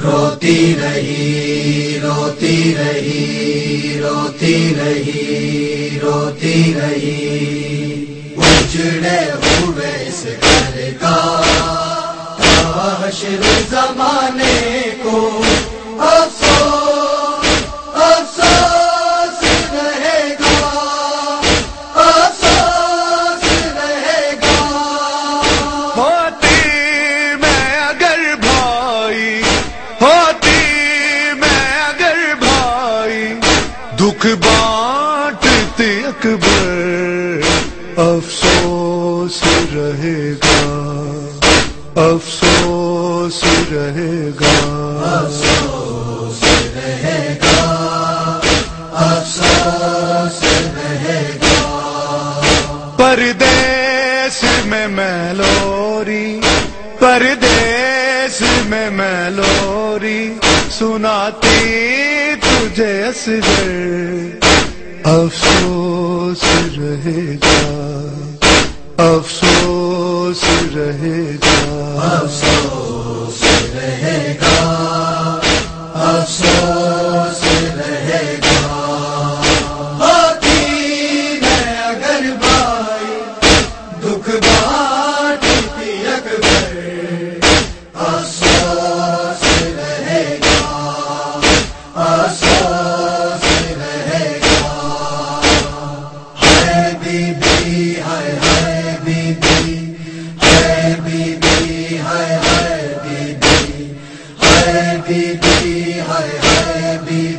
روتی رہی روتی رہی روتی رہی روتی رہی۔ اجڑے ہوئے اس گھر کا زمانے کو دکھ بانٹتے اکبر، افسوس رہے گا، افسوس رہے گا۔ افسوس رہے گا افسوس رہے گا پردیس میں میں لوری پردیس میں میں لوری سناتی تجھے اصغر افسوس رہے گا افسوس رہے گا افسوس ہے بی بی بی بی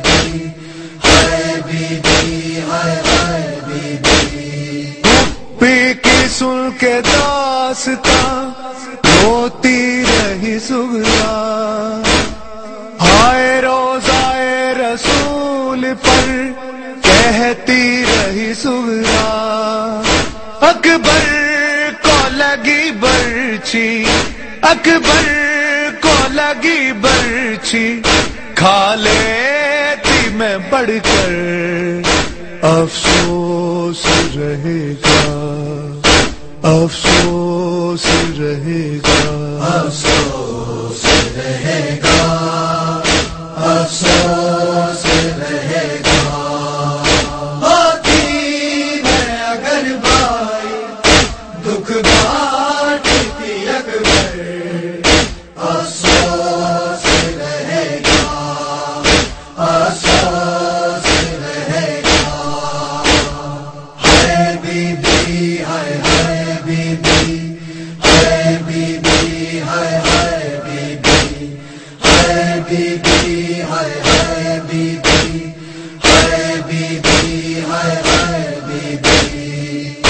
بی بی بی بی پی کی سن کے داستان رہی سگلا۔ ہائے روزائے رسول پر کہتی رہی سگلا۔ اکبر کو لگی برچی، اکبر کو لگی برچی کھا لیتی میں بڑھ کر۔ افسوس رہے گا۔ افسوس رہے گا۔ افسوس رہے گا۔ افسوس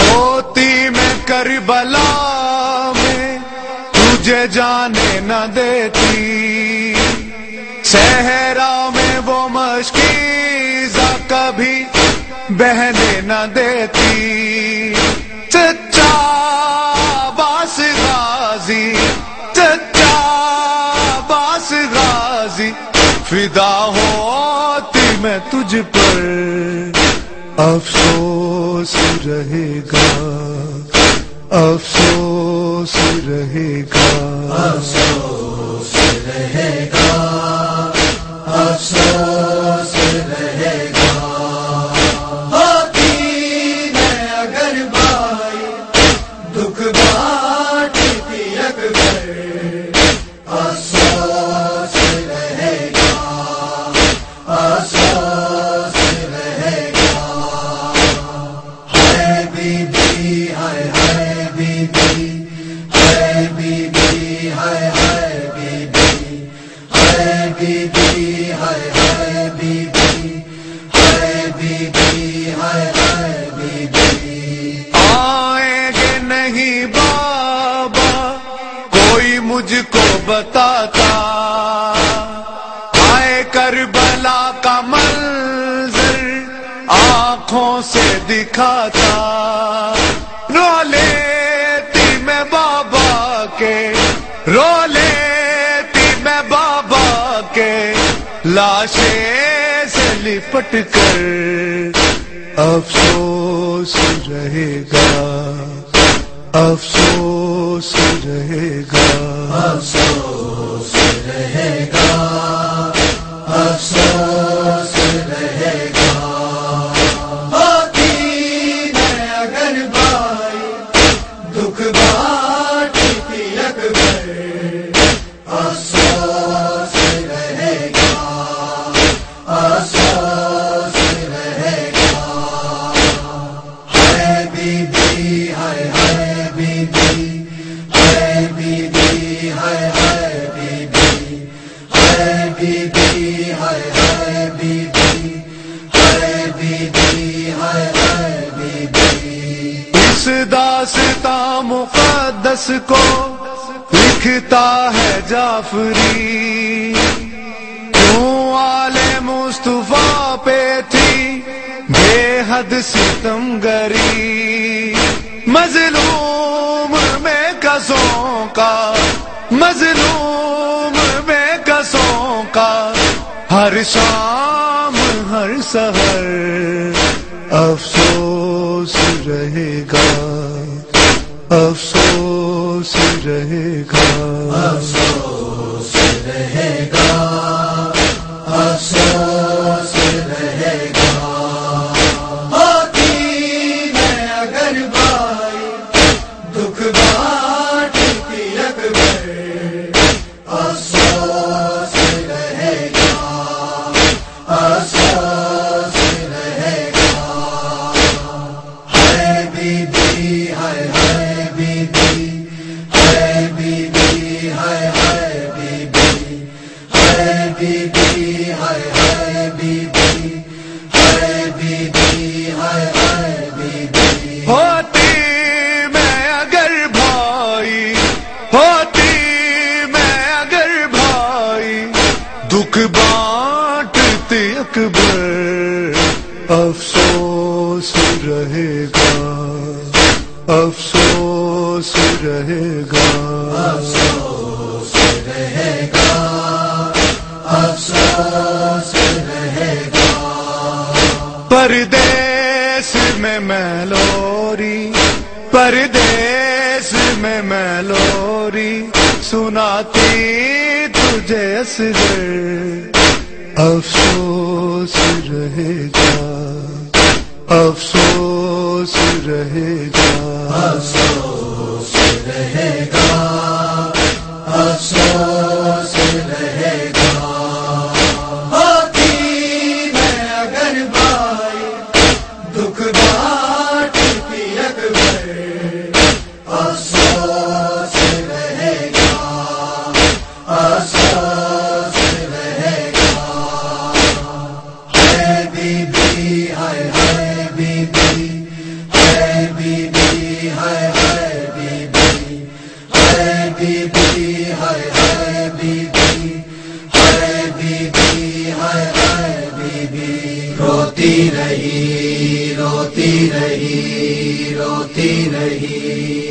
ہوتی میں کربلا میں تجھے جانے نہ دیتی۔ صحرا میں وہ مشکیزہ کبھی بہنے نہ دیتی۔ چچا باس غازی، چچا باس غازی، فدا ہوتی میں تجھ پر۔ افسوس رہے گا افسوس رہے گا۔ افسوس رہے گا افسوس مجھ کو بتاتا۔ آئے کربلا کا منظر آنکھوں سے دکھاتا۔ رو لیتی میں بابا کے، رو لیتی میں بابا کے۔ لاشیں سے لپٹ کر افسوس رہے گا افسوس رہے گا۔ افسوس رہے گا۔ بی بی ہے ہے بی بی ہے بی بی ہے ہے بی بی اس داستہ مقدس کو لکھتا ہے جعفری۔ کیوں آل مصطفیٰ پہ تھی؟ بے حد ستم گری مظلوم ہر شام، ہر سہر افسوس رہے گا، افسوس رہے گا، افسوس رہے گا، افسوس رہے گا رہے گا، افسوس رہے گا۔ افسوس رہے گا افسوس رہے گا پردیس میں میں لوری پردیس میں میں لوری سناتی تجھے اصغر افسوس رہے گا۔ افسوس رہے گا۔ افسوس رہے گا۔ افسوس رہے گا۔ ہوتی میں اگر بھائی دکھ باٹتی اکبر۔ افسوس بی بی ہے ہے بی بی بی بی ہے بی بی روتی رہی روتی رہی روتی رہی۔